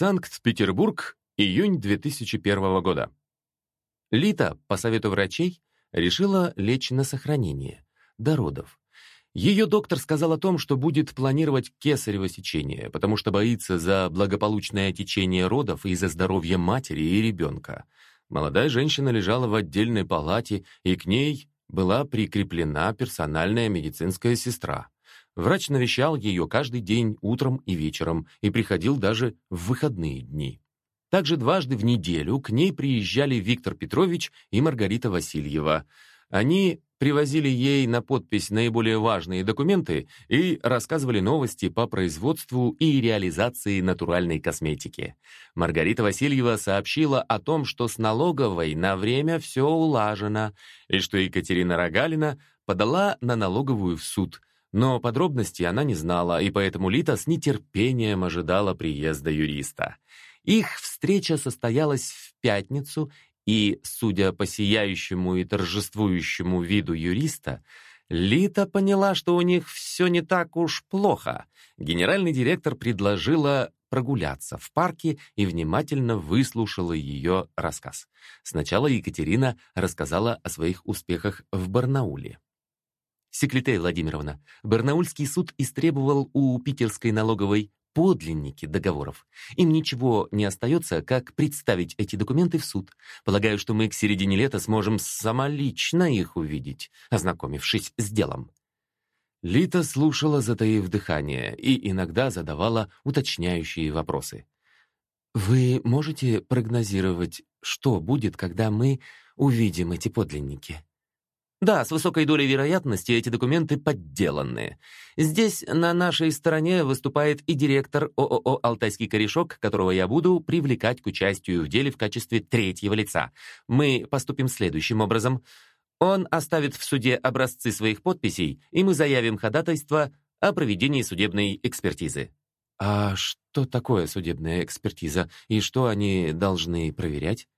Санкт-Петербург, июнь 2001 года. Лита, по совету врачей, решила лечь на сохранение, до родов. Ее доктор сказал о том, что будет планировать кесарево сечение, потому что боится за благополучное течение родов и за здоровье матери и ребенка. Молодая женщина лежала в отдельной палате, и к ней была прикреплена персональная медицинская сестра. Врач навещал ее каждый день утром и вечером и приходил даже в выходные дни. Также дважды в неделю к ней приезжали Виктор Петрович и Маргарита Васильева. Они привозили ей на подпись наиболее важные документы и рассказывали новости по производству и реализации натуральной косметики. Маргарита Васильева сообщила о том, что с налоговой на время все улажено, и что Екатерина Рогалина подала на налоговую в суд, но подробностей она не знала, и поэтому Лита с нетерпением ожидала приезда юриста. Их встреча состоялась в пятницу, и, судя по сияющему и торжествующему виду юриста, Лита поняла, что у них все не так уж плохо. Генеральный директор предложила прогуляться в парке и внимательно выслушала ее рассказ. Сначала Екатерина рассказала о своих успехах в Барнауле. «Секретарь Владимировна, Барнаульский суд истребовал у питерской налоговой подлинники договоров. Им ничего не остается, как представить эти документы в суд. Полагаю, что мы к середине лета сможем самолично их увидеть, ознакомившись с делом». Лита слушала, затаив дыхание, и иногда задавала уточняющие вопросы. «Вы можете прогнозировать, что будет, когда мы увидим эти подлинники?» Да, с высокой долей вероятности эти документы подделанные. Здесь на нашей стороне выступает и директор ООО «Алтайский корешок», которого я буду привлекать к участию в деле в качестве третьего лица. Мы поступим следующим образом. Он оставит в суде образцы своих подписей, и мы заявим ходатайство о проведении судебной экспертизы. А что такое судебная экспертиза, и что они должны проверять?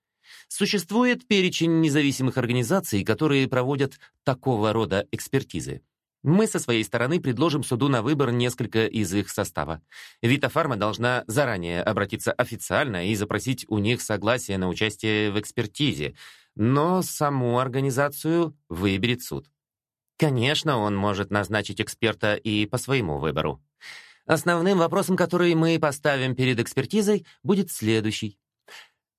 Существует перечень независимых организаций, которые проводят такого рода экспертизы. Мы со своей стороны предложим суду на выбор несколько из их состава. Витафарма должна заранее обратиться официально и запросить у них согласие на участие в экспертизе, но саму организацию выберет суд. Конечно, он может назначить эксперта и по своему выбору. Основным вопросом, который мы поставим перед экспертизой, будет следующий.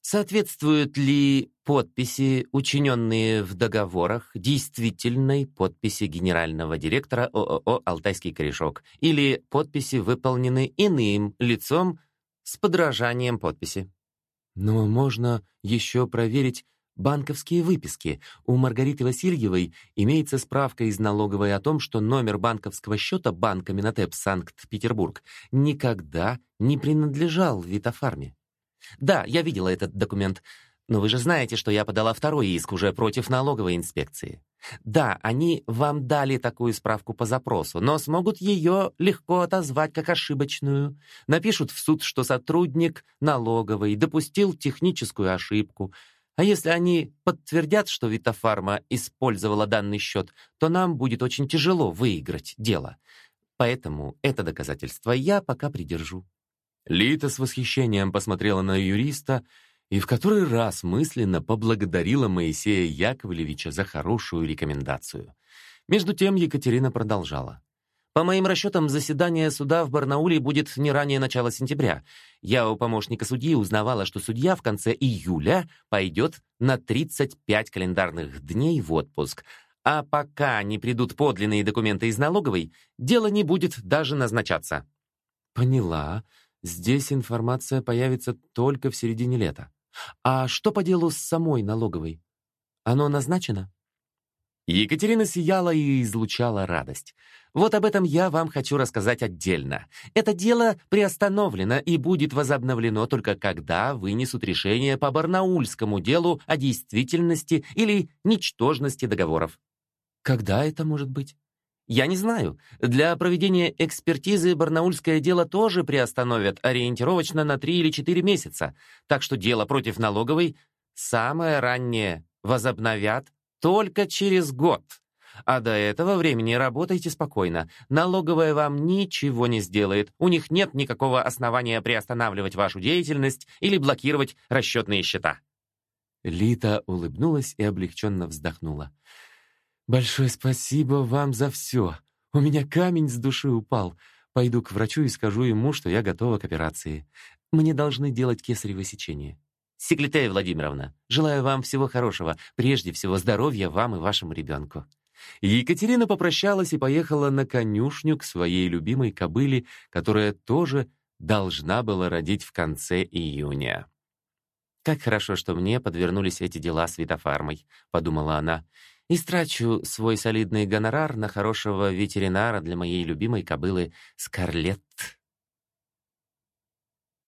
Соответствуют ли подписи, учиненные в договорах, действительной подписи генерального директора ООО «Алтайский корешок» или подписи выполнены иным лицом с подражанием подписи? Но можно еще проверить банковские выписки. У Маргариты Васильевой имеется справка из налоговой о том, что номер банковского счета банка Минотеп Санкт-Петербург никогда не принадлежал Витофарме. Да, я видела этот документ. Но вы же знаете, что я подала второй иск уже против налоговой инспекции. Да, они вам дали такую справку по запросу, но смогут ее легко отозвать как ошибочную. Напишут в суд, что сотрудник налоговой допустил техническую ошибку. А если они подтвердят, что Витофарма использовала данный счет, то нам будет очень тяжело выиграть дело. Поэтому это доказательство я пока придержу. Лита с восхищением посмотрела на юриста и в который раз мысленно поблагодарила Моисея Яковлевича за хорошую рекомендацию. Между тем Екатерина продолжала. По моим расчетам, заседание суда в Барнауле будет не ранее начала сентября. Я у помощника судьи узнавала, что судья в конце июля пойдет на 35 календарных дней в отпуск. А пока не придут подлинные документы из налоговой, дело не будет даже назначаться. Поняла. Здесь информация появится только в середине лета. А что по делу с самой налоговой? Оно назначено? Екатерина сияла и излучала радость. Вот об этом я вам хочу рассказать отдельно. Это дело приостановлено и будет возобновлено только когда вынесут решение по барнаульскому делу о действительности или ничтожности договоров. Когда это может быть? Я не знаю. Для проведения экспертизы барнаульское дело тоже приостановят ориентировочно на 3 или 4 месяца. Так что дело против налоговой самое раннее возобновят только через год. А до этого времени работайте спокойно. Налоговая вам ничего не сделает. У них нет никакого основания приостанавливать вашу деятельность или блокировать расчетные счета». Лита улыбнулась и облегченно вздохнула. «Большое спасибо вам за все. У меня камень с души упал. Пойду к врачу и скажу ему, что я готова к операции. Мне должны делать кесарево сечение». Секлитея Владимировна, желаю вам всего хорошего, прежде всего здоровья вам и вашему ребенку». Екатерина попрощалась и поехала на конюшню к своей любимой кобыле, которая тоже должна была родить в конце июня. «Как хорошо, что мне подвернулись эти дела с Витофармой», — подумала она, «и страчу свой солидный гонорар на хорошего ветеринара для моей любимой кобылы Скарлетт».